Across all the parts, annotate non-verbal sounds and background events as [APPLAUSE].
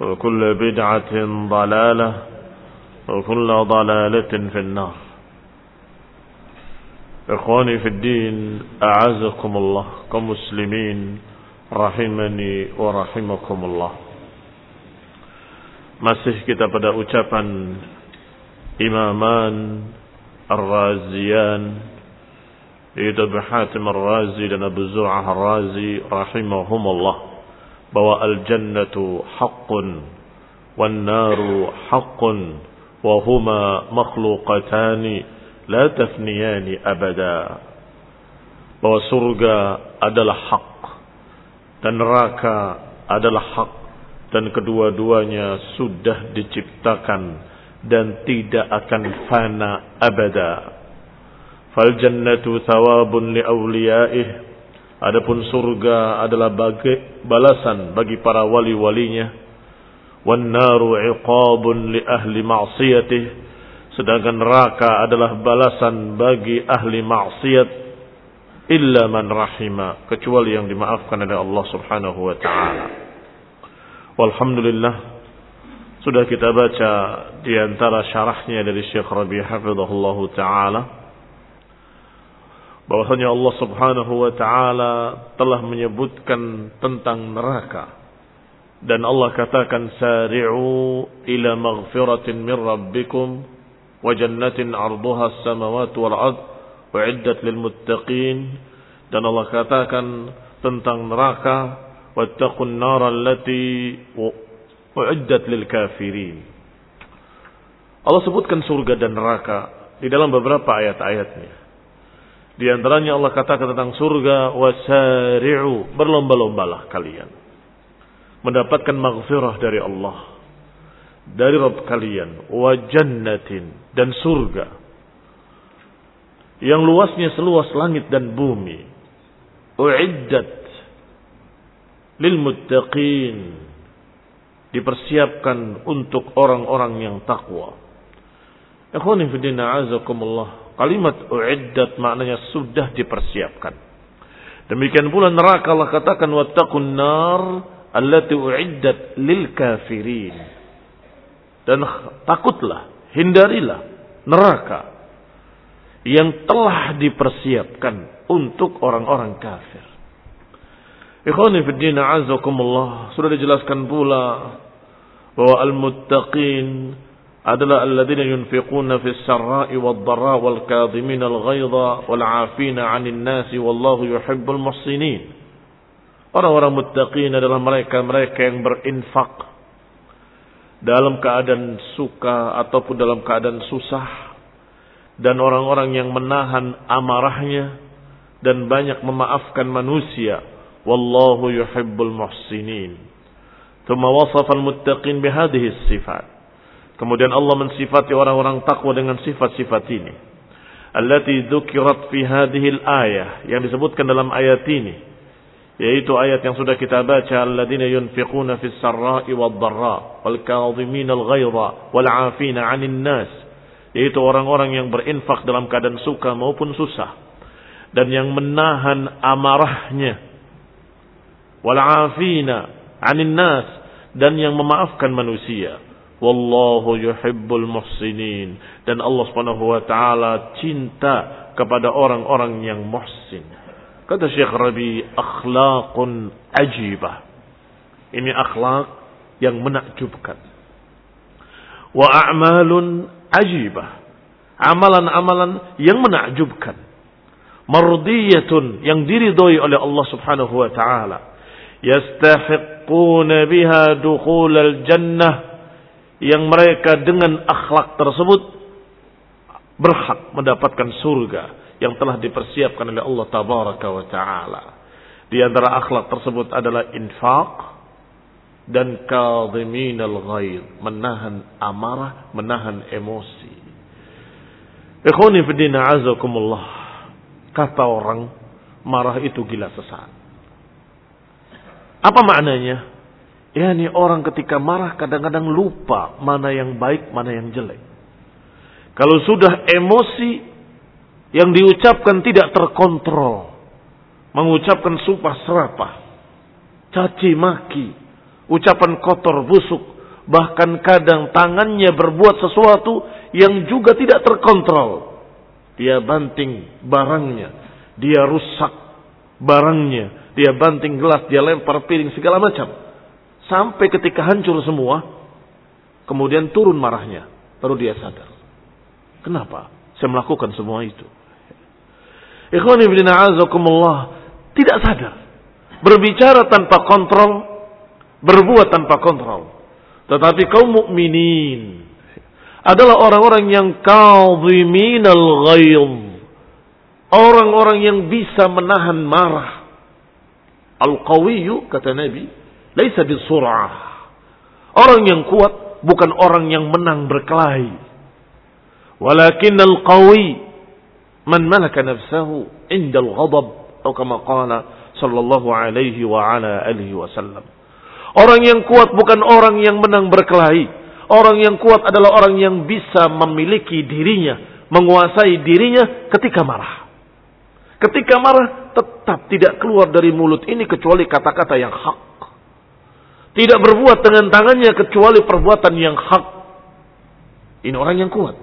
وكل بدعة ضلالة وكل ضلالة في النار إخواني في الدين أعزكم الله كمسلمين رحمني ورحمكم الله Masih kita pada ucapan Imaman Ar-Raziyan Yaitu Hatim Ar-Razi dan Abu Zur'ah Ar-Razi Rahimahumullah Bahwa Al-Jannatu Haqqun Wan-Naru Haqqun Wahuma Makhluqatani La tafniyani abada Bahwa surga adalah hak Dan neraka adalah hak dan kedua-duanya sudah diciptakan dan tidak akan fana abada. Fal jannatu thawabun li awliyaih. Adapun surga adalah bagi balasan bagi para wali-walinya. Wan naru iqabun li ahli ma'siyatih. Sedangkan neraka adalah balasan bagi ahli maksiat illa man rahima kecuali yang dimaafkan oleh Allah Subhanahu wa taala. Walhamdulillah sudah kita baca di antara syarahnya dari Syekh Rabi hafizahullah taala bahwasanya Allah Subhanahu wa taala telah menyebutkan tentang neraka. Dan Allah katakan sari'u ila maghfiratin min rabbikum wa jannatin 'arduha as-samawati wal ard uiddat lil muttaqin. Dan Allah katakan tentang neraka wattaqun nar allati uiddat lil kafirin. Allah sebutkan surga dan neraka di dalam beberapa ayat-ayatnya. Di antaranya Allah katakan tentang surga wasari'u berlomba-lombalah kalian mendapatkan maghfirah dari Allah dari Rabb kalian wa jannatin dan surga yang luasnya seluas langit dan bumi uiddat lil muttaqin dipersiapkan untuk orang-orang yang takwa. Ikhwani fi din azakumullah. Kalimat uiddat maknanya sudah dipersiapkan. Demikian pula neraka Allah katakan wattaqun nar allati uiddat lil kafirin. dan takutlah, hindarilah neraka yang telah dipersiapkan untuk orang-orang kafir. Ikhwani fi din azakumullah sudah dijelaskan pula bahwa al-muttaqin adalah alladzina yunfiquna fis sarra'i wad dharra wal kadhimin al ghaidha wal 'afina 'anil nasi wallahu yuhibbul muhsinin. Orang-orang muttaqin adalah mereka-mereka yang berinfak dalam keadaan suka ataupun dalam keadaan susah dan orang-orang yang menahan amarahnya dan banyak memaafkan manusia Wallahu yuhibbul muhsinin. Thumma wasafa al-muttaqin bihadhihi sifat. Kemudian Allah mensifati orang-orang takwa dengan sifat-sifat ini. Allati dzukirat fi hadhihi al-ayah yang disebutkan dalam ayat ini yaitu ayat yang sudah kita baca alladzina yunfiquna fis sarra'i wad dharra wal kadhimin al ghaidha wal 'afina 'anil nas yaitu orang-orang yang berinfak dalam keadaan suka maupun susah dan yang menahan amarahnya wal afina 'anil nas dan yang memaafkan manusia. Wallahu yuhibbul muhsinin dan Allah Subhanahu wa taala cinta kepada orang-orang yang muhsin. Kata Syekh Rabi, akhlaqun ajibah. Ini akhlak yang menakjubkan. Wa a'malun ajibah. Amalan-amalan yang menakjubkan. Mardiyatun yang diridhoi oleh Allah Subhanahu wa taala yastahiquna biha dukhulal jannah yang mereka dengan akhlak tersebut berhak mendapatkan surga yang telah dipersiapkan oleh Allah tabaraka wa taala. Di antara akhlak tersebut adalah infak dan kadhimin al-ghaid, menahan amarah, menahan emosi. Ikhwani fi din azakumullah. Kata orang, marah itu gila sesat. Apa maknanya? Ya ini orang ketika marah kadang-kadang lupa mana yang baik, mana yang jelek. Kalau sudah emosi yang diucapkan tidak terkontrol. Mengucapkan sumpah serapah. Caci maki. Ucapan kotor busuk. Bahkan kadang tangannya berbuat sesuatu yang juga tidak terkontrol. Dia banting barangnya. Dia rusak barangnya dia banting gelas, dia lempar piring, segala macam. Sampai ketika hancur semua, kemudian turun marahnya. Baru dia sadar. Kenapa? Saya melakukan semua itu. Ikhwan ibn a'azakumullah. Tidak sadar. Berbicara tanpa kontrol. Berbuat tanpa kontrol. Tetapi kaum mukminin adalah orang-orang yang kadhimin al-ghayz. Orang-orang yang bisa menahan marah Al-qawiyyu kata Nabi, laisa bisur'ah. Orang yang kuat bukan orang yang menang berkelahi. Walakin al-qawi man malaka nafsahu inda al-ghadab atau kama qala sallallahu alaihi wa ala alihi wasallam. Orang yang kuat bukan orang yang menang berkelahi. Orang yang kuat adalah orang yang bisa memiliki dirinya, menguasai dirinya ketika marah. Ketika marah tetap tidak keluar dari mulut ini kecuali kata-kata yang hak. Tidak berbuat dengan tangannya kecuali perbuatan yang hak. Ini orang yang kuat.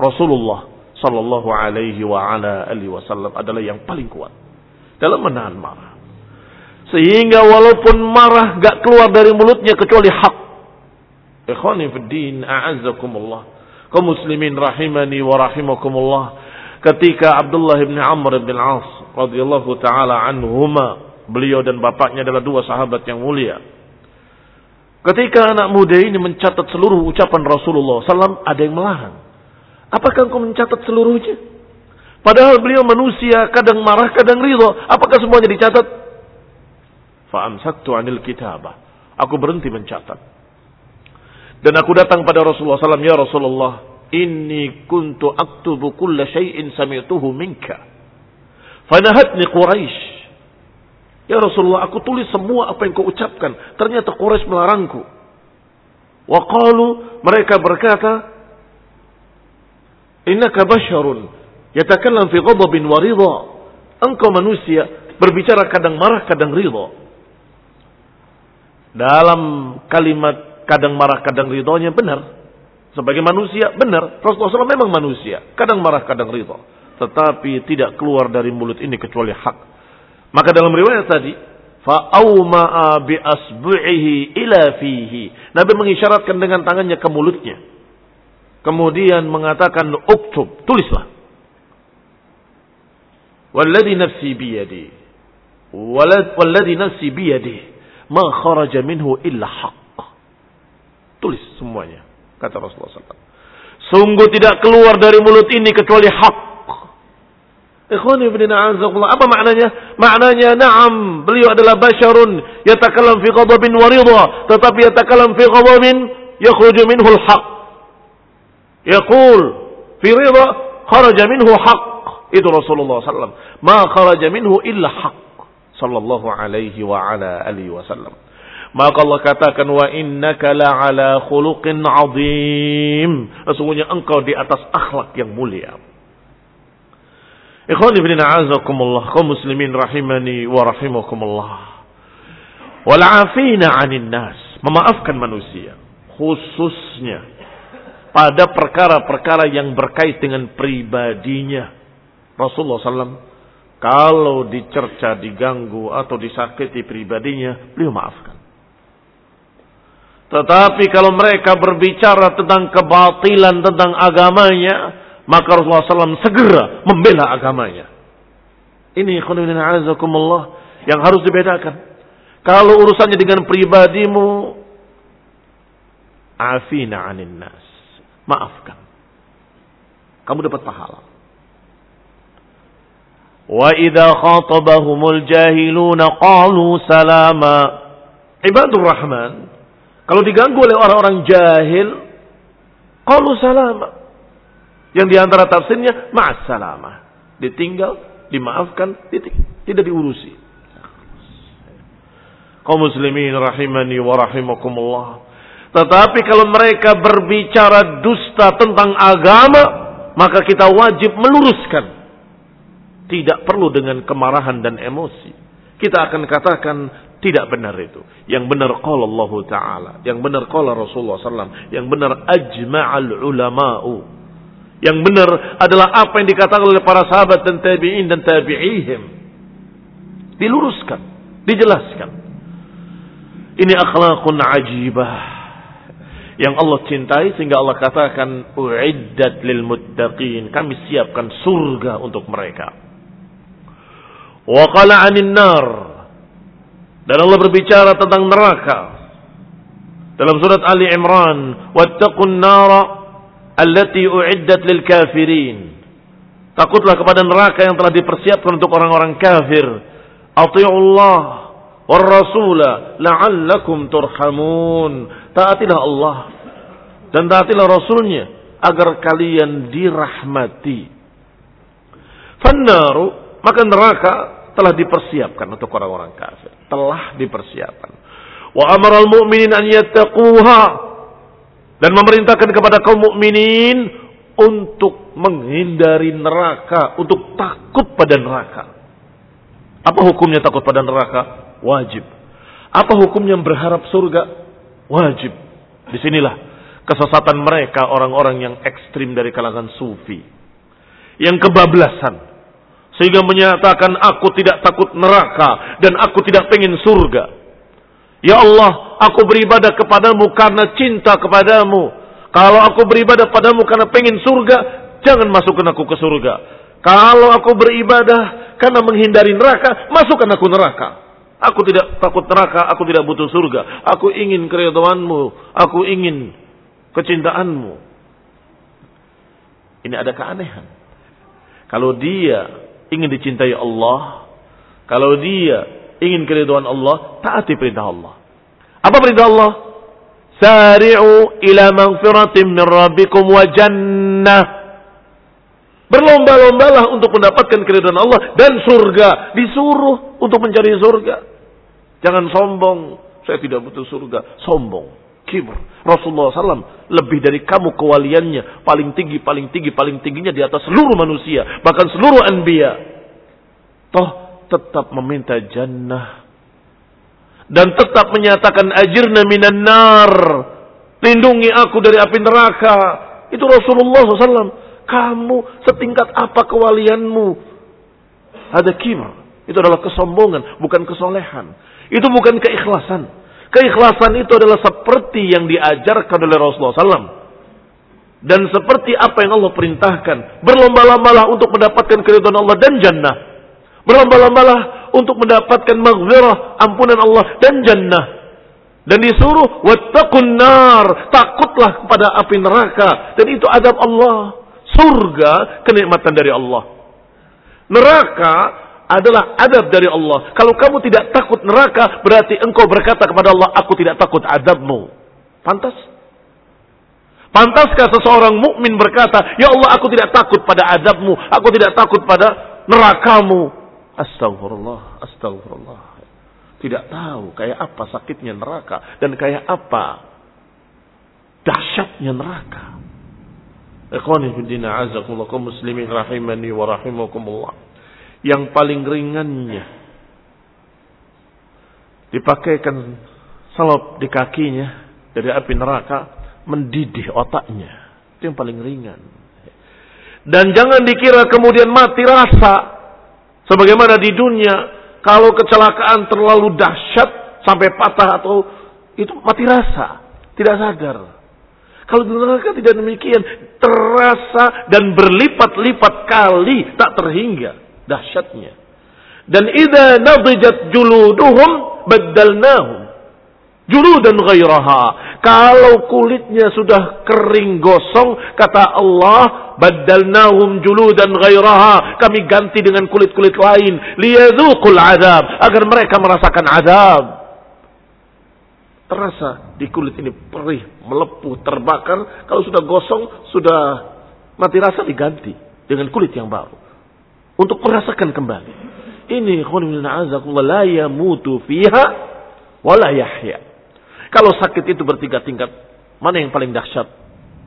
Rasulullah sallallahu alaihi wa ala alihi wasallam adalah yang paling kuat dalam menahan marah. Sehingga walaupun marah gak keluar dari mulutnya kecuali hak. Ikhwani fi din, a'azzakumullah. Kaum muslimin rahimani wa rahimakumullah ketika Abdullah bin Amr bin As radhiyallahu taala anhuma beliau dan bapaknya adalah dua sahabat yang mulia ketika anak muda ini mencatat seluruh ucapan Rasulullah SAW ada yang melarang. Apakah engkau mencatat seluruhnya? Padahal beliau manusia kadang marah kadang ridho apakah semuanya dicatat? Fa'amsaktu anil kitabah. Aku berhenti mencatat. Dan aku datang pada Rasulullah SAW ya Rasulullah Inni kuntu aktubu kulla syai'in sami'tuhu minka. Fanahatni Quraisy. Ya Rasulullah, aku tulis semua apa yang kau ucapkan. Ternyata Quraisy melarangku. Wa qalu, mereka berkata, Innaka basharun yatakallam fi ghadabin wa ridha. Engkau manusia berbicara kadang marah, kadang ridha. Dalam kalimat kadang marah, kadang ridhonya benar. Sebagai manusia, benar. Rasulullah SAW memang manusia. Kadang marah, kadang ridho. Tetapi tidak keluar dari mulut ini kecuali hak. Maka dalam riwayat tadi, fa'auma'a bi asbu'ihi ila fihi. Nabi mengisyaratkan dengan tangannya ke mulutnya. Kemudian mengatakan, uktub, tulislah. Walladhi nafsi biyadi. Walladhi nafsi biyadi. Ma kharaja minhu illa haq. Tulis semuanya kata Rasulullah SAW. Sungguh tidak keluar dari mulut ini kecuali hak. Ikhwani ibn Apa maknanya? Maknanya na'am. Beliau adalah basyarun. Yatakalam fi ghadabin wa ridha. Tetapi yatakalam fi ghadabin. Yakhruju minhu al-haq. Yaqul. Fi ridha. Kharaja minhu haq. Itu Rasulullah SAW. Ma kharaja minhu illa haq. Sallallahu alaihi wa ala alihi wa sallam. Maka Allah katakan wa innaka la'ala khuluqin azim. Sesungguhnya engkau di atas akhlak yang mulia. Ikhwan ibn a'azakumullah. Kaum muslimin rahimani wa rahimakumullah. Wal'afina 'anil nas. Memaafkan manusia. Khususnya pada perkara-perkara yang berkait dengan pribadinya. Rasulullah SAW kalau dicerca, diganggu atau disakiti pribadinya, beliau maafkan. Tetapi kalau mereka berbicara tentang kebatilan tentang agamanya, maka Rasulullah SAW segera membela agamanya. Ini azakumullah yang harus dibedakan. Kalau urusannya dengan pribadimu, afina anin nas. Maafkan. Kamu dapat pahala. Wa idha khatabahumul jahiluna qalu salama. Ibadur Rahman kalau diganggu oleh orang-orang jahil, qalu salama. Yang di antara tafsirnya ma'as salama. Ditinggal, dimaafkan, tidak diurusi. Kaum muslimin rahimani wa rahimakumullah. Tetapi kalau mereka berbicara dusta tentang agama, maka kita wajib meluruskan. Tidak perlu dengan kemarahan dan emosi. Kita akan katakan tidak benar itu. Yang benar qala Allah Ta'ala. Yang benar qala Rasulullah SAW. Yang benar ajma'al ulama'u. Yang benar adalah apa yang dikatakan oleh para sahabat dan tabi'in dan tabi'ihim. Diluruskan. Dijelaskan. Ini akhlakun ajibah. Yang Allah cintai sehingga Allah katakan uiddat lil muttaqin. Kami siapkan surga untuk mereka. Wa qala 'anil nar dan Allah berbicara tentang neraka. Dalam surat Ali Imran, "Wattaqun nara allati uiddat lil kafirin." Takutlah kepada neraka yang telah dipersiapkan untuk orang-orang kafir. Ati'ullah war rasula la'allakum turhamun. Taatilah Allah dan taatilah rasulnya agar kalian dirahmati. Fannaru maka neraka telah dipersiapkan untuk orang-orang kafir. Telah dipersiapkan. Wa amaral mu'minin an yattaquha dan memerintahkan kepada kaum mukminin untuk menghindari neraka, untuk takut pada neraka. Apa hukumnya takut pada neraka? Wajib. Apa hukumnya berharap surga? Wajib. Di sinilah kesesatan mereka orang-orang yang ekstrim dari kalangan sufi. Yang kebablasan sehingga menyatakan aku tidak takut neraka dan aku tidak pengen surga. Ya Allah, aku beribadah kepadamu karena cinta kepadamu. Kalau aku beribadah padamu karena pengen surga, jangan masukkan aku ke surga. Kalau aku beribadah karena menghindari neraka, masukkan aku neraka. Aku tidak takut neraka, aku tidak butuh surga. Aku ingin keridhaanmu, aku ingin kecintaanmu. Ini ada keanehan. Kalau dia ingin dicintai Allah, kalau dia ingin keridhaan Allah, taati perintah Allah. Apa perintah Allah? Sari'u ila maghfiratin min rabbikum wa jannah. Berlomba-lombalah untuk mendapatkan keridhaan Allah dan surga. Disuruh untuk mencari surga. Jangan sombong. Saya tidak butuh surga. Sombong. Kibr. Rasulullah SAW lebih dari kamu kewaliannya. Paling tinggi, paling tinggi, paling tingginya di atas seluruh manusia. Bahkan seluruh anbiya. Toh tetap meminta jannah. Dan tetap menyatakan ajirna minan nar. Lindungi aku dari api neraka. Itu Rasulullah SAW. Kamu setingkat apa kewalianmu? Ada kibr. Itu adalah kesombongan, bukan kesolehan. Itu bukan keikhlasan. Keikhlasan itu adalah seperti yang diajarkan oleh Rasulullah SAW. Dan seperti apa yang Allah perintahkan. Berlomba-lombalah untuk mendapatkan keridhaan Allah dan jannah. Berlomba-lombalah untuk mendapatkan maghfirah, ampunan Allah dan jannah. Dan disuruh wattaqun nar, takutlah kepada api neraka dan itu adab Allah. Surga kenikmatan dari Allah. Neraka adalah adab dari Allah. Kalau kamu tidak takut neraka, berarti engkau berkata kepada Allah, aku tidak takut adabmu. Pantas? Pantaskah seseorang mukmin berkata, Ya Allah aku tidak takut pada adabmu, aku tidak takut pada nerakamu. Astagfirullah, astagfirullah. Tidak tahu kayak apa sakitnya neraka dan kayak apa dahsyatnya neraka. Ikhwani fiddina azakumullah muslimin rahimani wa rahimakumullah. Yang paling ringannya dipakaikan salop di kakinya dari api neraka mendidih otaknya. Itu yang paling ringan. Dan jangan dikira kemudian mati rasa. Sebagaimana di dunia, kalau kecelakaan terlalu dahsyat sampai patah atau itu mati rasa, tidak sadar. Kalau di neraka tidak demikian, terasa dan berlipat-lipat kali tak terhingga dahsyatnya. Dan idza nadijat juluduhum baddalnahum juludan ghairaha. Kalau kulitnya sudah kering gosong, kata Allah, baddalnahum juludan ghairaha. Kami ganti dengan kulit-kulit lain. Liyadhuqul azab. Agar mereka merasakan azab. Terasa di kulit ini perih, melepuh, terbakar. Kalau sudah gosong, sudah mati rasa diganti dengan kulit yang baru. Untuk merasakan kembali. Ini khunimina azakullah la yamutu fiha wala yahya. Kalau sakit itu bertingkat-tingkat, mana yang paling dahsyat?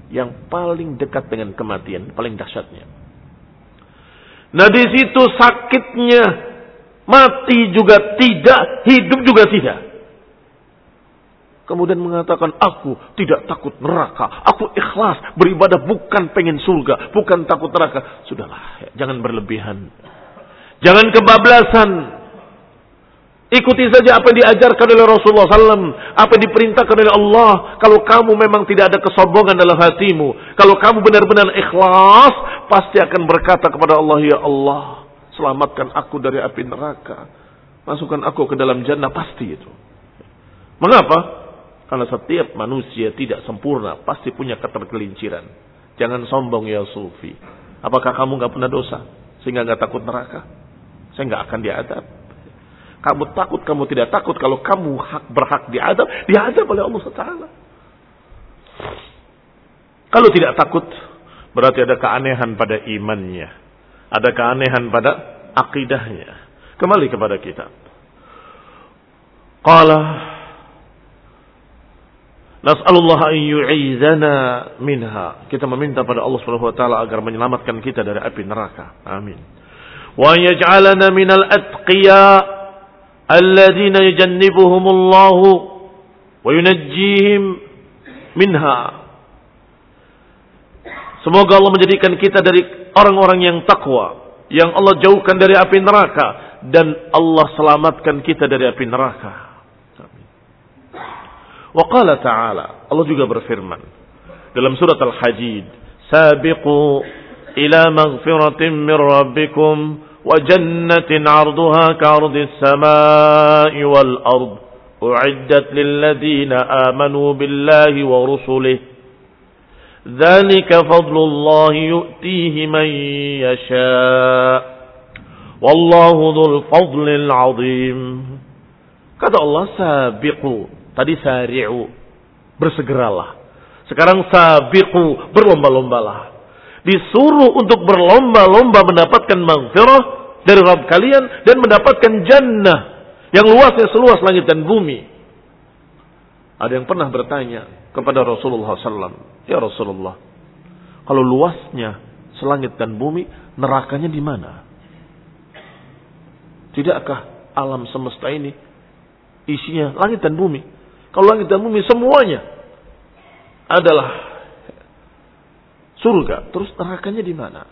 Yang paling dekat dengan kematian, paling dahsyatnya. Nah di situ sakitnya mati juga tidak, hidup juga tidak. Kemudian mengatakan, aku tidak takut neraka. Aku ikhlas beribadah bukan pengen surga, bukan takut neraka. Sudahlah, jangan berlebihan. Jangan kebablasan. Ikuti saja apa yang diajarkan oleh Rasulullah SAW. Apa yang diperintahkan oleh Allah. Kalau kamu memang tidak ada kesombongan dalam hatimu. Kalau kamu benar-benar ikhlas. Pasti akan berkata kepada Allah. Ya Allah. Selamatkan aku dari api neraka. Masukkan aku ke dalam jannah. Pasti itu. Mengapa? Karena setiap manusia tidak sempurna. Pasti punya ketergelinciran. Jangan sombong ya Sufi. Apakah kamu gak pernah dosa? Sehingga gak takut neraka? Saya gak akan diadab. Kamu takut, kamu tidak takut. Kalau kamu hak berhak diadab, diadab oleh Allah Taala. Kalau tidak takut, berarti ada keanehan pada imannya. Ada keanehan pada akidahnya. Kembali kepada kita. Qala Nas'alullah an yu'izana minha. Kita meminta pada Allah Subhanahu wa taala agar menyelamatkan kita dari api neraka. Amin. Wa yaj'alana minal atqiya alladzina yujannibuhumullahu wa yunajjihim minha. Semoga Allah menjadikan kita dari orang-orang yang takwa, yang Allah jauhkan dari api neraka dan Allah selamatkan kita dari api neraka. Amin. Wa qala ta'ala, Allah juga berfirman dalam surat al-Hajid, "Sabiqu ila maghfiratin min rabbikum وجنة عرضها كعرض السماء والأرض أعدت للذين آمنوا بالله ورسله ذلك فضل الله يؤتيه من يشاء والله ذو الفضل العظيم kata Allah sabiqu tadi sari'u bersegeralah sekarang sabiqu berlomba-lombalah disuruh untuk berlomba-lomba mendapatkan maghfirah dari Rabb kalian dan mendapatkan jannah yang luasnya seluas langit dan bumi. Ada yang pernah bertanya kepada Rasulullah SAW, ya Rasulullah, kalau luasnya selangit dan bumi, nerakanya di mana? Tidakkah alam semesta ini isinya langit dan bumi? Kalau langit dan bumi semuanya adalah surga. Terus nerakanya di mana?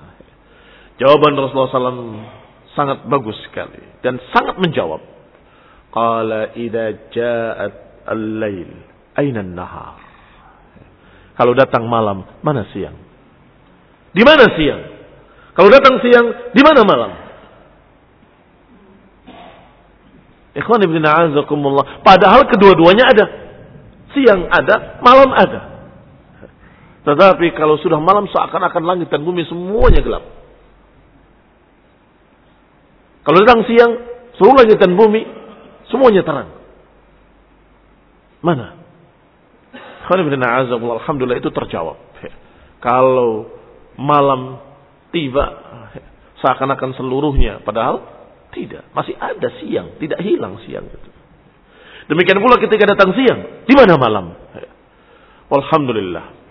Jawaban Rasulullah SAW sangat bagus sekali dan sangat menjawab. Qala idza ja'at al-lail aina an-nahar? Kalau datang malam, mana siang? Di mana siang? Kalau datang siang, di mana malam? Ikhwan ibn a'azakumullah. Padahal kedua-duanya ada. Siang ada, malam ada. Tetapi kalau sudah malam seakan-akan langit dan bumi semuanya gelap. Kalau datang siang, seluruh langit dan bumi semuanya terang. Mana? Alhamdulillah itu terjawab. Kalau malam tiba seakan-akan seluruhnya padahal tidak, masih ada siang, tidak hilang siang. Demikian pula ketika datang siang, di mana malam? Alhamdulillah.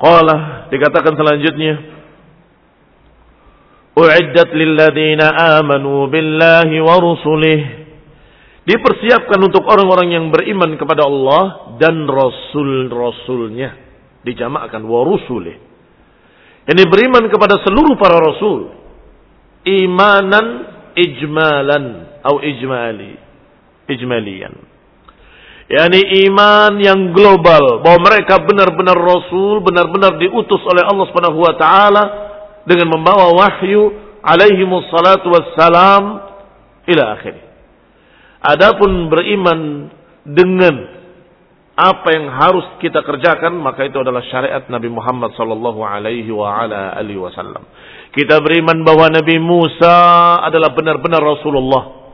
Qala dikatakan selanjutnya Uiddat lilladzina amanu billahi wa rusulih Dipersiapkan untuk orang-orang yang beriman kepada Allah dan Rasul-Rasulnya. Dijamakkan wa rusulih. Ini beriman kepada seluruh para Rasul. Imanan ijmalan atau ijmali ijmalian yakni iman yang global bahwa mereka benar-benar rasul benar-benar diutus oleh Allah Subhanahu wa taala dengan membawa wahyu alaihi wassalatu wassalam ila akhir adapun beriman dengan apa yang harus kita kerjakan maka itu adalah syariat Nabi Muhammad sallallahu alaihi wa ala alihi wasallam kita beriman bahwa Nabi Musa adalah benar-benar Rasulullah.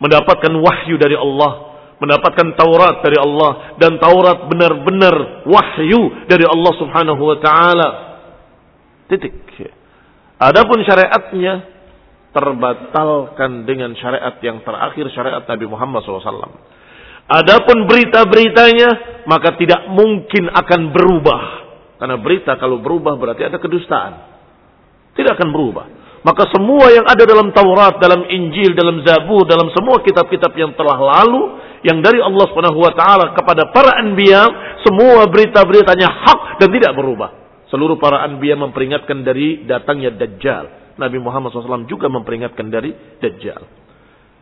Mendapatkan wahyu dari Allah. Mendapatkan Taurat dari Allah. Dan Taurat benar-benar wahyu dari Allah subhanahu wa ta'ala. Titik. Adapun syariatnya terbatalkan dengan syariat yang terakhir syariat Nabi Muhammad SAW. Adapun berita-beritanya maka tidak mungkin akan berubah. Karena berita kalau berubah berarti ada kedustaan. Tidak akan berubah. Maka semua yang ada dalam Taurat, dalam Injil, dalam Zabur, dalam semua kitab-kitab yang telah lalu, yang dari Allah Subhanahu wa taala kepada para anbiya, semua berita-beritanya hak dan tidak berubah. Seluruh para anbiya memperingatkan dari datangnya Dajjal. Nabi Muhammad SAW juga memperingatkan dari Dajjal.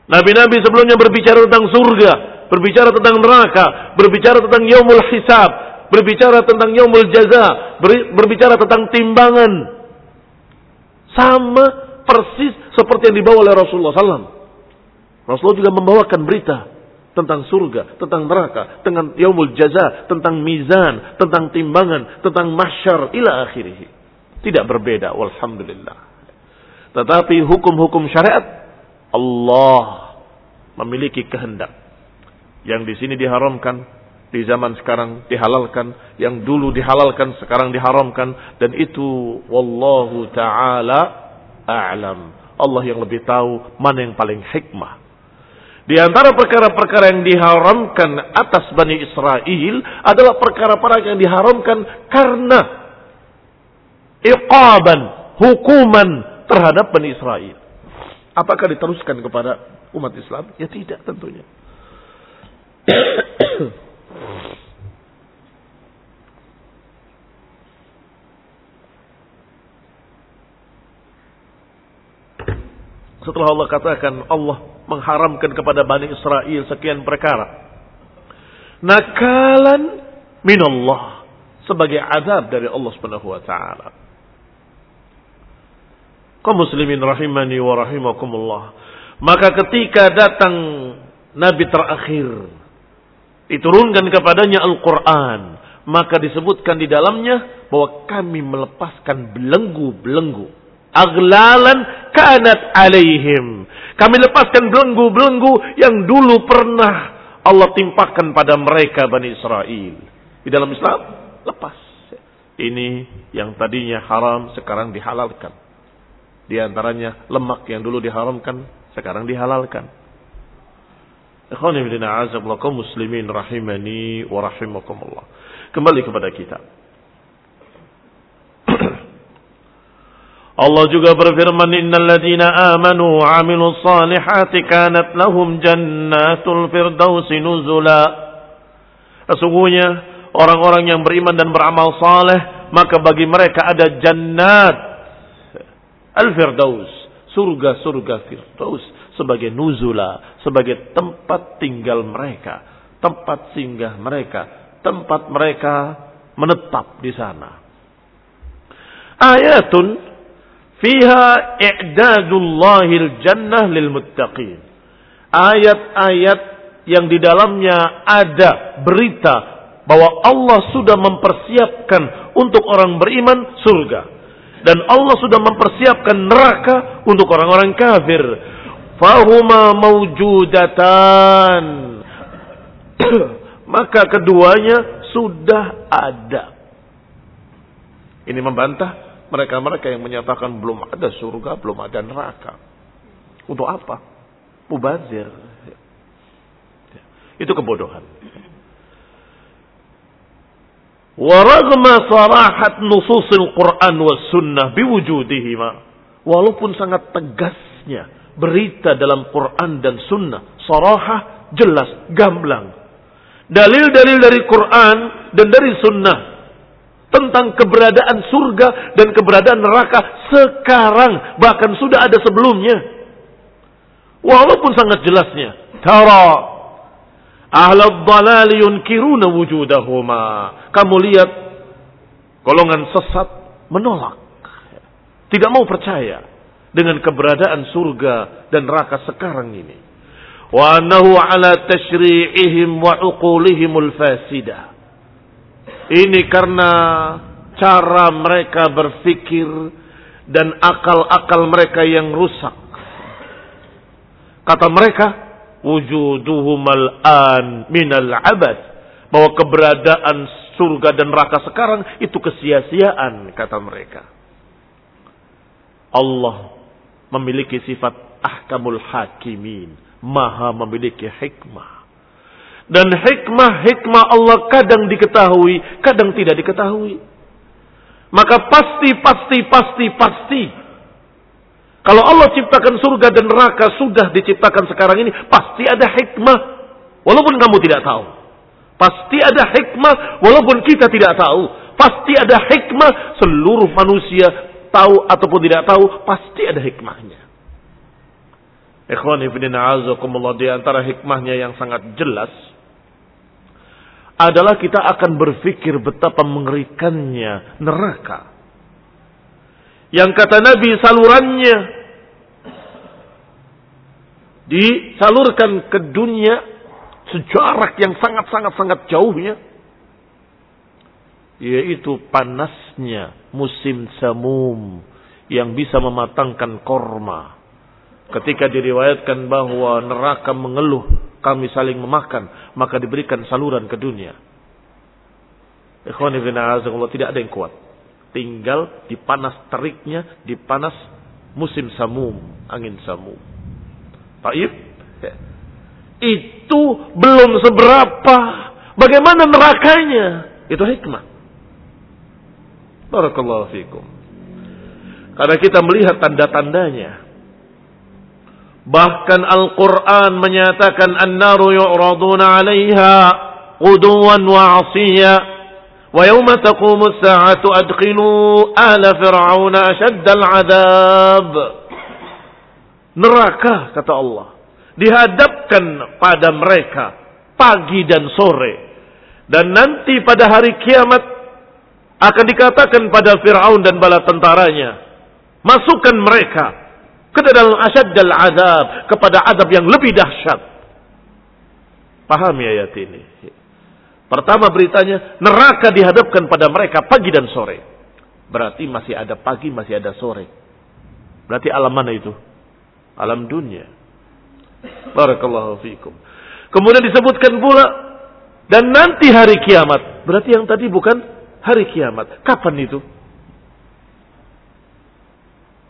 Nabi-nabi sebelumnya berbicara tentang surga, berbicara tentang neraka, berbicara tentang yaumul hisab, berbicara tentang yaumul jaza, berbicara tentang timbangan, sama persis seperti yang dibawa oleh Rasulullah SAW. Rasulullah juga membawakan berita tentang surga, tentang neraka, tentang yaumul jaza, tentang mizan, tentang timbangan, tentang mahsyar ila akhirih. Tidak berbeda, walhamdulillah. Tetapi hukum-hukum syariat Allah memiliki kehendak. Yang di sini diharamkan, di zaman sekarang dihalalkan, yang dulu dihalalkan sekarang diharamkan dan itu wallahu taala a'lam. Allah yang lebih tahu mana yang paling hikmah. Di antara perkara-perkara yang diharamkan atas Bani Israel adalah perkara-perkara yang diharamkan karena iqaban, hukuman terhadap Bani Israel. Apakah diteruskan kepada umat Islam? Ya tidak tentunya. [COUGHS] Setelah Allah katakan Allah mengharamkan kepada Bani Israel sekian perkara. Nakalan minallah sebagai azab dari Allah Subhanahu wa taala. Kaum muslimin rahimani wa rahimakumullah. Maka ketika datang nabi terakhir diturunkan kepadanya Al-Qur'an, maka disebutkan di dalamnya bahwa kami melepaskan belenggu-belenggu aglalan kanat alaihim. Kami lepaskan belenggu-belenggu yang dulu pernah Allah timpakan pada mereka Bani Israel. Di dalam Islam, lepas. Ini yang tadinya haram sekarang dihalalkan. Di antaranya lemak yang dulu diharamkan sekarang dihalalkan. Ikhwan ibn muslimin rahimani wa rahimakumullah. Kembali kepada kita. [CLEARS THROAT] Allah juga berfirman innal ladzina amanu wa amilus salihati kanat lahum jannatul firdausi nuzula. Sesungguhnya orang-orang yang beriman dan beramal saleh, maka bagi mereka ada jannat al-firdaus, surga-surga firdaus sebagai nuzula, sebagai tempat tinggal mereka, tempat singgah mereka, tempat mereka menetap di sana. Ayatun fiha i'dadullahil jannah lil muttaqin. Ayat-ayat yang di dalamnya ada berita bahwa Allah sudah mempersiapkan untuk orang beriman surga dan Allah sudah mempersiapkan neraka untuk orang-orang kafir. Fahuma mawjudatan. [COUGHS] Maka keduanya sudah ada. Ini membantah mereka-mereka yang menyatakan belum ada surga, belum ada neraka. Untuk apa? Mubazir. Itu kebodohan. Waragma sarahat nususil Quran was sunnah biwujudihima. Walaupun sangat tegasnya berita dalam Quran dan sunnah. Sarahah jelas, gamblang. Dalil-dalil dari Quran dan dari sunnah. Tentang keberadaan surga dan keberadaan neraka sekarang. Bahkan sudah ada sebelumnya. Walaupun sangat jelasnya. Tara Ahlul dalal yunkiruna wujudahuma. Kamu lihat golongan sesat menolak. Tidak mau percaya dengan keberadaan surga dan neraka sekarang ini. Wa annahu ala tashri'ihim wa uqulihimul fasidah. Ini karena cara mereka berfikir dan akal-akal mereka yang rusak. Kata mereka, wujuduhum al-an minal abad. Bahwa keberadaan surga dan neraka sekarang itu kesia-siaan kata mereka. Allah memiliki sifat ahkamul hakimin. Maha memiliki hikmah. Dan hikmah-hikmah Allah kadang diketahui, kadang tidak diketahui. Maka pasti, pasti, pasti, pasti kalau Allah ciptakan surga dan neraka sudah diciptakan sekarang ini, pasti ada hikmah. Walaupun kamu tidak tahu. Pasti ada hikmah walaupun kita tidak tahu. Pasti ada hikmah seluruh manusia tahu ataupun tidak tahu, pasti ada hikmahnya. Ikhwan ibn a'azakumullah di antara hikmahnya yang sangat jelas adalah kita akan berpikir betapa mengerikannya neraka. Yang kata Nabi salurannya disalurkan ke dunia sejarak yang sangat-sangat-sangat jauhnya yaitu panasnya musim samum yang bisa mematangkan korma ketika diriwayatkan bahwa neraka mengeluh kami saling memakan maka diberikan saluran ke dunia Ikhwan tidak ada yang kuat tinggal di panas teriknya di panas musim samum angin samum Taib. Itu belum seberapa. Bagaimana nerakanya? Itu hikmah. Barakallahu fikum. Karena kita melihat tanda-tandanya. Bahkan Al-Quran menyatakan an-naru yu'raduna 'alaiha quduwan wa wa yawma taqumu as-sa'atu adkhilu ahla fir'auna ashadda al-'adab neraka kata Allah dihadapkan pada mereka pagi dan sore dan nanti pada hari kiamat akan dikatakan pada Firaun dan bala tentaranya masukkan mereka ke dalam asyaddal azab kepada azab yang lebih dahsyat pahami ayat ini pertama beritanya neraka dihadapkan pada mereka pagi dan sore berarti masih ada pagi masih ada sore berarti alam mana itu alam dunia. Barakallahu fiikum. Kemudian disebutkan pula dan nanti hari kiamat. Berarti yang tadi bukan hari kiamat. Kapan itu?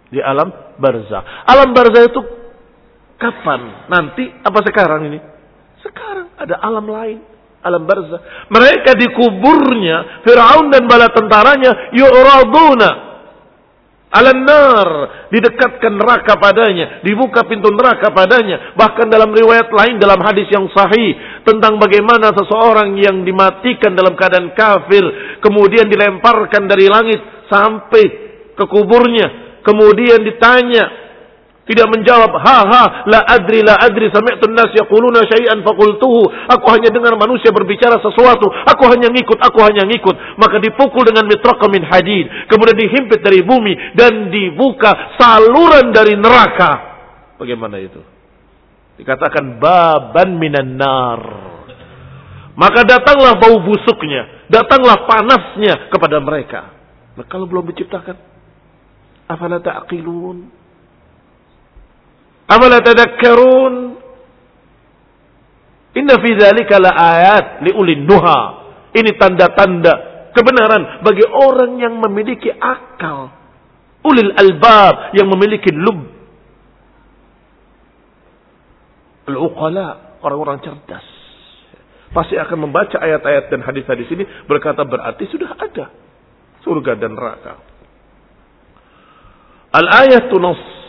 Di alam barzah. Alam barzah itu kapan? Nanti apa sekarang ini? Sekarang ada alam lain. Alam barzah. Mereka di kuburnya, Fir'aun dan bala tentaranya, yu'raduna Alanar didekatkan neraka padanya, dibuka pintu neraka padanya. Bahkan dalam riwayat lain dalam hadis yang sahih tentang bagaimana seseorang yang dimatikan dalam keadaan kafir kemudian dilemparkan dari langit sampai ke kuburnya, kemudian ditanya tidak menjawab, ha ha, la adri la adri sami'tu nas yaquluna syai'an faqultuhu. Aku hanya dengar manusia berbicara sesuatu, aku hanya ngikut, aku hanya ngikut. Maka dipukul dengan mitraqa min hadid, kemudian dihimpit dari bumi dan dibuka saluran dari neraka. Bagaimana itu? Dikatakan baban minan nar. Maka datanglah bau busuknya, datanglah panasnya kepada mereka. Nah, kalau belum diciptakan, afala ta'qilun? Afala tadakkarun? Inna fi dzalika laayat liulin nuha. Ini tanda-tanda kebenaran bagi orang yang memiliki akal. Ulil albab yang memiliki lub. Al-uqala, orang-orang cerdas. Pasti akan membaca ayat-ayat dan hadis-hadis ini berkata berarti sudah ada surga dan neraka. Al-ayatu nas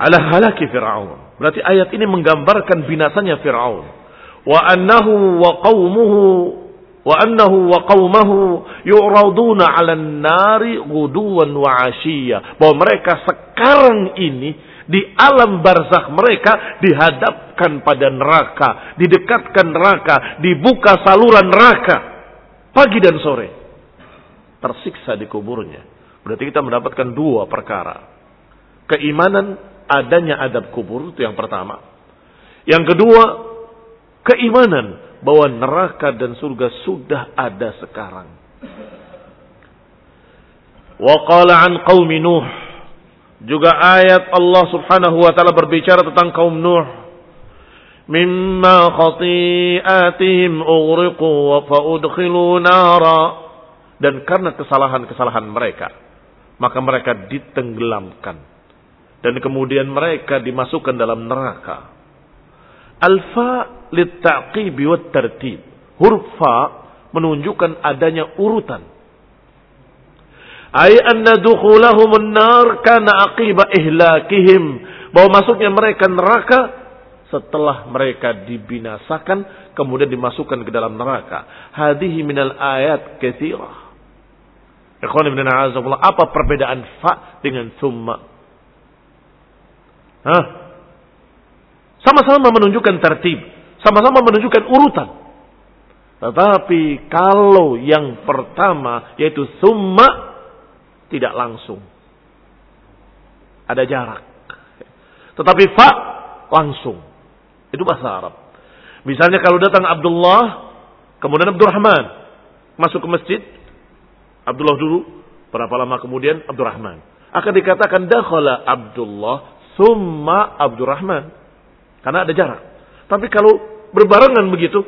ala halaki Fir'aun. Berarti ayat ini menggambarkan binasanya Fir'aun. Wa annahu wa qaumuhu wa annahu wa qaumahu yu'raduna 'ala an-nari ghuduwan wa 'ashiyya. Bahwa mereka sekarang ini di alam barzakh mereka dihadapkan pada neraka, didekatkan neraka, dibuka saluran neraka pagi dan sore. Tersiksa di kuburnya. Berarti kita mendapatkan dua perkara. Keimanan adanya adab kubur itu yang pertama. Yang kedua, keimanan bahwa neraka dan surga sudah ada sekarang. Wa qala an qaumi Nuh. Juga ayat Allah Subhanahu wa taala berbicara tentang kaum Nuh. Mimma khati'atihim ughriqu wa fa'udkhilu nara. Dan karena kesalahan-kesalahan mereka, maka mereka ditenggelamkan dan kemudian mereka dimasukkan dalam neraka. Alfa littaqibi wa tertib. Huruf fa menunjukkan adanya urutan. Ay anna dukhulahum an-nar kana aqiba ihlakihim. Bahwa masuknya mereka neraka setelah mereka dibinasakan kemudian dimasukkan ke dalam neraka. Hadihi minal ayat katsirah. Ikhwan ibn apa perbedaan fa dengan summa? Hah? Sama-sama menunjukkan tertib, sama-sama menunjukkan urutan. Tetapi kalau yang pertama yaitu summa tidak langsung. Ada jarak. Tetapi fa langsung. Itu bahasa Arab. Misalnya kalau datang Abdullah, kemudian Abdurrahman masuk ke masjid, Abdullah dulu, berapa lama kemudian Abdurrahman. Akan dikatakan dakhala Abdullah Summa Abdurrahman. Karena ada jarak. Tapi kalau berbarengan begitu,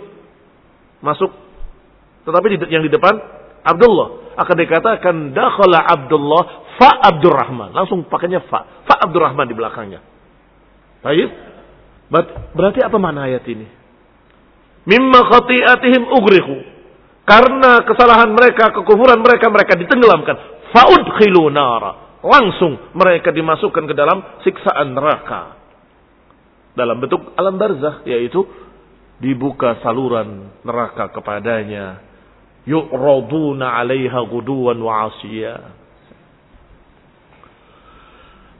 masuk. Tetapi yang di depan Abdullah. Akan dikatakan dakhala Abdullah fa Abdurrahman. Langsung pakainya fa. Fa Abdurrahman di belakangnya. Baik. Berarti apa mana ayat ini? Mimma khati'atihim ugrihu. Karena kesalahan mereka, kekufuran mereka, mereka ditenggelamkan. Fa'udkhilu nara langsung mereka dimasukkan ke dalam siksaan neraka. Dalam bentuk alam barzah yaitu dibuka saluran neraka kepadanya. Yu'raduna 'alaiha guduwan wa.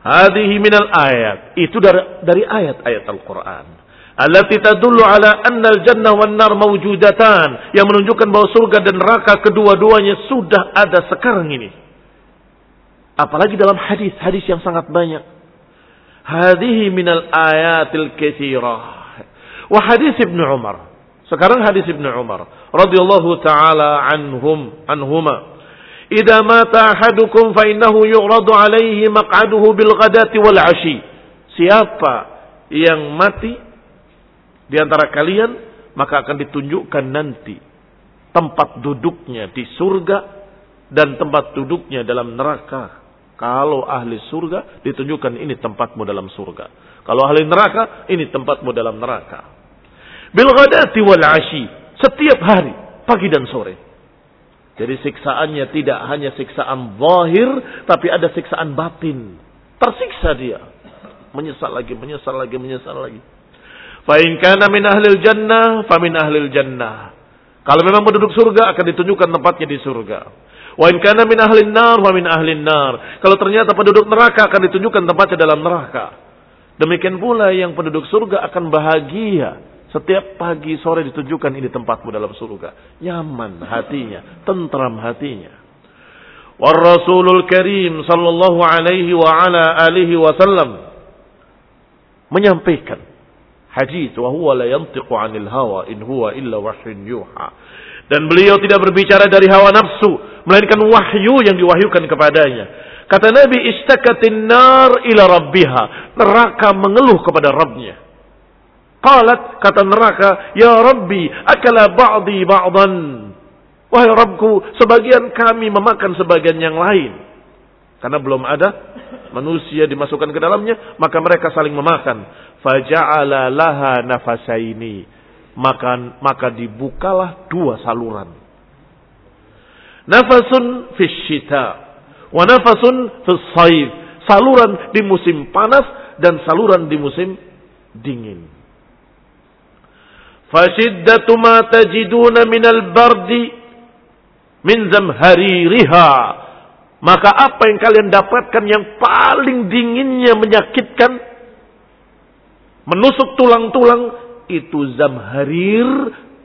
Hadhihi minal ayat. Itu dari, dari ayat-ayat Al-Quran. Allati tadullu ala anna al-jannah wan nar mawjudatan. Yang menunjukkan bahwa surga dan neraka kedua-duanya sudah ada sekarang ini. Apalagi dalam hadis-hadis yang sangat banyak. Hadihi minal ayatil kathirah. Wa hadis Ibn Umar. Sekarang hadis Ibn Umar. radhiyallahu ta'ala anhum. Anhuma. Idza mata ahadukum fa innahu yu'radu alaihi maq'aduhu bil ghadati wal ashi. Siapa yang mati di antara kalian maka akan ditunjukkan nanti tempat duduknya di surga dan tempat duduknya dalam neraka kalau ahli surga ditunjukkan ini tempatmu dalam surga. Kalau ahli neraka ini tempatmu dalam neraka. Bil ghadati wal ashi, setiap hari, pagi dan sore. Jadi siksaannya tidak hanya siksaan zahir, tapi ada siksaan batin. Tersiksa dia. Menyesal lagi, menyesal lagi, menyesal lagi. Fa in kana min ahlil jannah, fa min ahlil jannah. Kalau memang penduduk surga akan ditunjukkan tempatnya di surga. Wa in kana min ahlin nar, wa min ahlin nar. Kalau ternyata penduduk neraka akan ditunjukkan tempatnya dalam neraka. Demikian pula yang penduduk surga akan bahagia setiap pagi sore ditunjukkan ini tempatmu dalam surga. Nyaman hatinya, tentram hatinya. War Rasulul Karim sallallahu alaihi wa ala alihi wasallam menyampaikan hadis wa huwa la yantiqu 'anil hawa in huwa illa wahyun yuha. Dan beliau tidak berbicara dari hawa nafsu, melainkan wahyu yang diwahyukan kepadanya. Kata Nabi, istakatin nar ila rabbiha. Neraka mengeluh kepada Rabbnya. Qalat kata neraka, "Ya Rabbi, akala ba'di ba'dan." Wahai Rabbku, sebagian kami memakan sebagian yang lain. Karena belum ada manusia dimasukkan ke dalamnya, maka mereka saling memakan. Faja'ala laha nafasaini. Maka maka dibukalah dua saluran. Nafasun fisyita wa nafasun fis Saluran di musim panas dan saluran di musim dingin. Fashiddatu ma tajiduna minal bardi min zamhaririha. Maka apa yang kalian dapatkan yang paling dinginnya menyakitkan, menusuk tulang-tulang, itu zamharir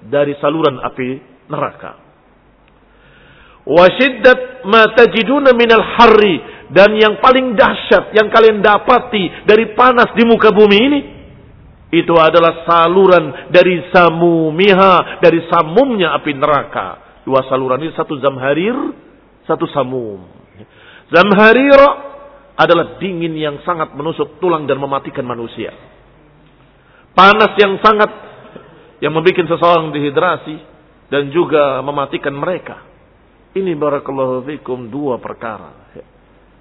dari saluran api neraka. Washiddat ma tajiduna minal harri. Dan yang paling dahsyat yang kalian dapati dari panas di muka bumi ini, itu adalah saluran dari samumiha, dari samumnya api neraka. Dua saluran ini satu zamharir, satu samum. Zamharir adalah dingin yang sangat menusuk tulang dan mematikan manusia. Panas yang sangat yang membuat seseorang dehidrasi dan juga mematikan mereka. Ini barakallahu fikum dua perkara.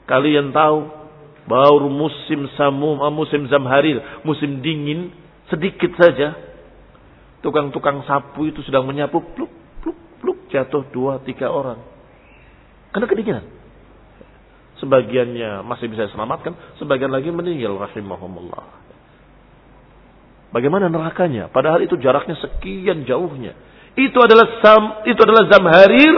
Kalian tahu Baru musim samum, ah, musim zamharil, musim dingin, sedikit saja. Tukang-tukang sapu itu sedang menyapu, pluk, pluk, pluk, jatuh dua, tiga orang. Karena kedinginan. Sebagiannya masih bisa selamatkan, sebagian lagi meninggal rahimahumullah. Bagaimana nerakanya? Padahal itu jaraknya sekian jauhnya. Itu adalah sam, itu adalah zamharir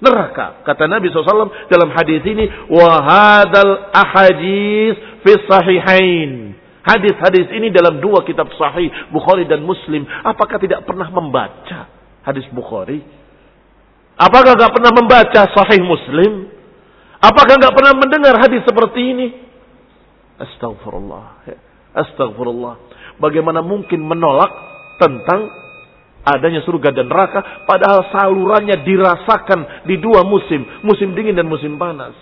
neraka. Kata Nabi SAW dalam hadis ini, wahadal ahadis fi sahihain. Hadis-hadis ini dalam dua kitab sahih, Bukhari dan Muslim. Apakah tidak pernah membaca hadis Bukhari? Apakah tidak pernah membaca sahih Muslim? Apakah tidak pernah mendengar hadis seperti ini? Astagfirullah. Astagfirullah. Bagaimana mungkin menolak tentang adanya surga dan neraka padahal salurannya dirasakan di dua musim, musim dingin dan musim panas.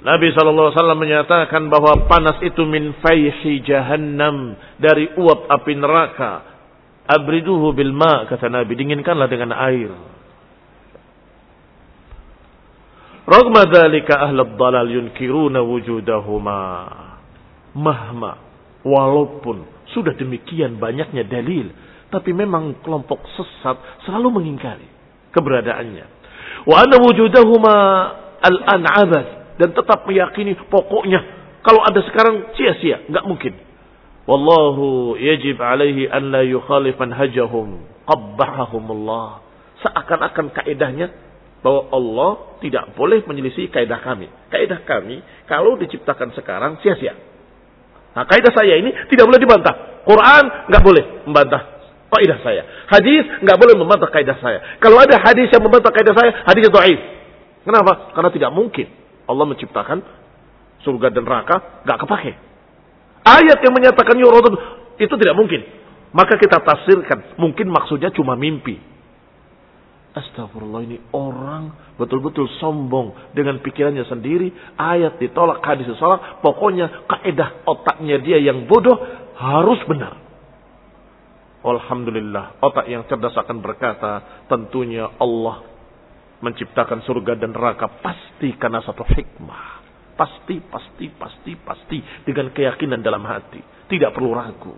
Nabi SAW menyatakan bahwa panas itu min fayhi jahannam dari uap api neraka. Abriduhu bil ma kata Nabi, dinginkanlah dengan air. Ragma dzalika ahlul dalal yunkiruna wujudahuma. Mahma walaupun sudah demikian banyaknya dalil. Tapi memang kelompok sesat selalu mengingkari keberadaannya. Wa anna wujudahuma al-an Dan tetap meyakini pokoknya. Kalau ada sekarang sia-sia. nggak mungkin. Wallahu yajib alaihi an la yukhalifan hajahum. Qabbahahumullah. Seakan-akan kaedahnya bahwa Allah tidak boleh menyelisih kaidah kami. Kaidah kami kalau diciptakan sekarang sia-sia. Nah, kaidah saya ini tidak boleh dibantah. Quran nggak boleh membantah kaidah saya. Hadis nggak boleh membantah kaidah saya. Kalau ada hadis yang membantah kaidah saya, hadis itu dhaif. Kenapa? Karena tidak mungkin Allah menciptakan surga dan neraka nggak kepake. Ayat yang menyatakan yuradun itu tidak mungkin. Maka kita tafsirkan, mungkin maksudnya cuma mimpi. Astagfirullah ini orang betul-betul sombong dengan pikirannya sendiri. Ayat ditolak, hadis ditolak. Pokoknya kaedah otaknya dia yang bodoh harus benar. Alhamdulillah. Otak yang cerdas akan berkata, tentunya Allah menciptakan surga dan neraka pasti karena satu hikmah. Pasti, pasti, pasti, pasti. Dengan keyakinan dalam hati. Tidak perlu ragu.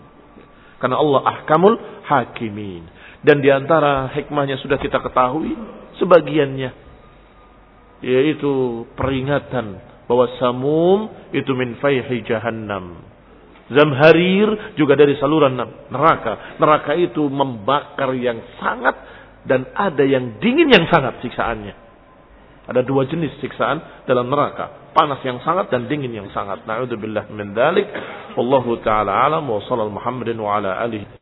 Karena Allah ahkamul hakimin. Dan di antara hikmahnya sudah kita ketahui sebagiannya. Yaitu peringatan bahwa samum itu min fayhi jahannam. Zamharir juga dari saluran neraka. Neraka itu membakar yang sangat dan ada yang dingin yang sangat siksaannya. Ada dua jenis siksaan dalam neraka. Panas yang sangat dan dingin yang sangat. Na'udzubillah min dalik. Wallahu ta'ala alam wa sallallahu Muhammadin wa ala alihi.